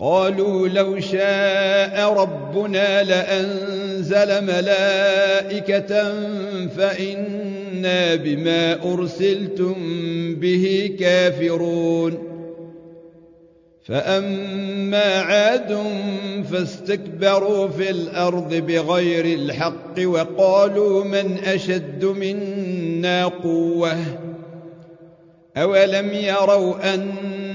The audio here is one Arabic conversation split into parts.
قالوا لو شاء ربنا لأنزل ملائكة فإنا بما أرسلتم به كافرون. فأما عاد فاستكبروا في الأرض بغير الحق وقالوا من أشد منا قوة. أولم يروا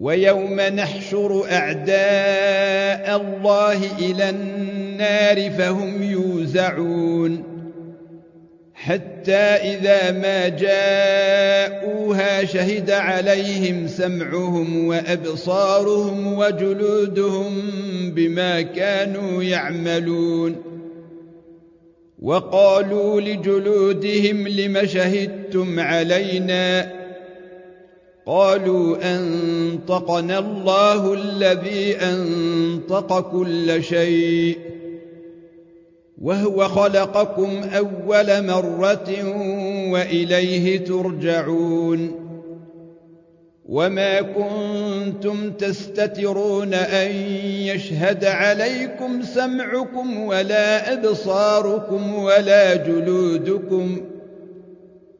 ويوم نحشر أعداء الله إلى النار فهم يوزعون حتى إذا ما جاءوها شهد عليهم سمعهم وأبصارهم وجلودهم بما كانوا يعملون وقالوا لجلودهم لم شهدتم علينا قالوا أنطقنا الله الذي أنطق كل شيء وهو خلقكم أول مرة وإليه ترجعون وما كنتم تستترون أن يشهد عليكم سمعكم ولا أبصاركم ولا جلودكم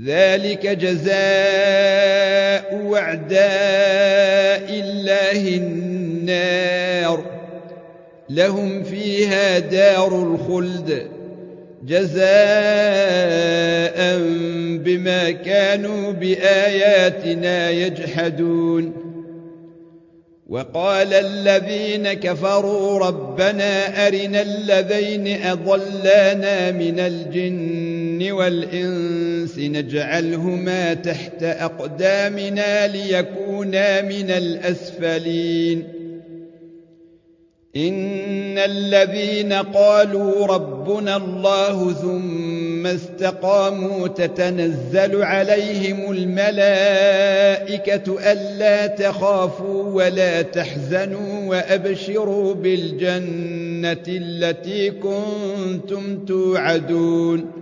ذلك جزاء اعداء الله النار. لهم فيها دار الخلد جزاء بما كانوا بآياتنا يجحدون. وقال الذين كفروا ربنا أرنا الذين أضلانا من الجن والإنس نجعلهما تحت أقدامنا ليكونا من الأسفلين. إن الذين قالوا ربنا الله ثم استقاموا تتنزل عليهم الملائكة ألا تخافوا ولا تحزنوا وأبشروا بالجنة التي كنتم توعدون.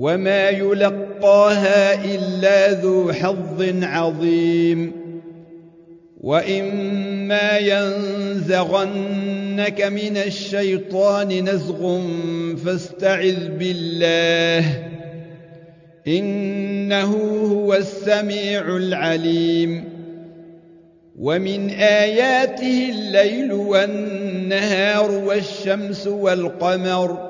وما يلقاها إلا ذو حظ عظيم وإما ينزغنك من الشيطان نزغ فاستعذ بالله إنه هو السميع العليم ومن آياته الليل والنهار والشمس والقمر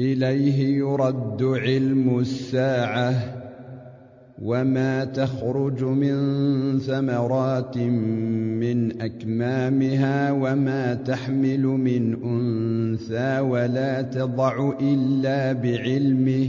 إليه يرد علم الساعة وما تخرج من ثمرات من أكمامها وما تحمل من أنثى ولا تضع إلا بعلمه